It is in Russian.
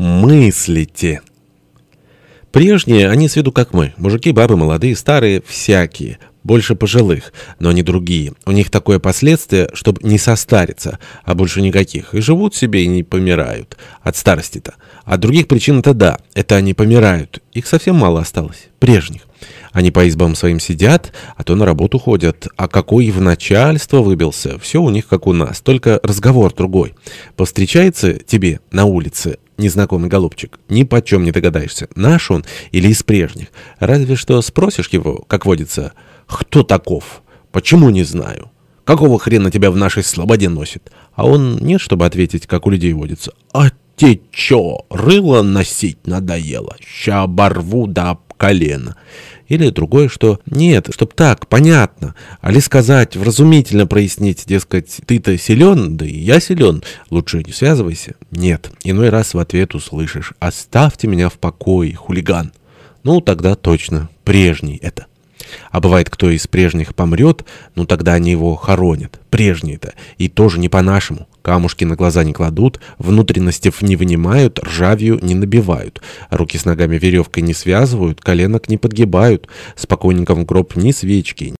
мыслите. Прежние, они с виду как мы. Мужики, бабы, молодые, старые, всякие. Больше пожилых, но не другие. У них такое последствие, чтобы не состариться, а больше никаких. И живут себе и не помирают. От старости-то. От других причин это да. Это они помирают. Их совсем мало осталось. Прежних. Они по избам своим сидят, а то на работу ходят. А какой в начальство выбился, все у них как у нас, только разговор другой. Повстречается тебе на улице незнакомый голубчик, ни почем не догадаешься, наш он или из прежних. Разве что спросишь его, как водится, «Кто таков? Почему не знаю? Какого хрена тебя в нашей слободе носит?» А он нет, чтобы ответить, как у людей водится. «А те чё, рыло носить надоело? Ща оборву до колена». Или другое, что нет, чтоб так, понятно. А ли сказать, вразумительно прояснить, дескать, ты-то силен, да и я силен, лучше не связывайся. Нет, иной раз в ответ услышишь, оставьте меня в покое, хулиган. Ну, тогда точно, прежний это. А бывает, кто из прежних помрет, ну тогда они его хоронят. Прежние-то. И тоже не по-нашему. Камушки на глаза не кладут, внутренности не вынимают, ржавью не набивают. Руки с ногами веревкой не связывают, коленок не подгибают. Спокойненько в гроб ни свечки,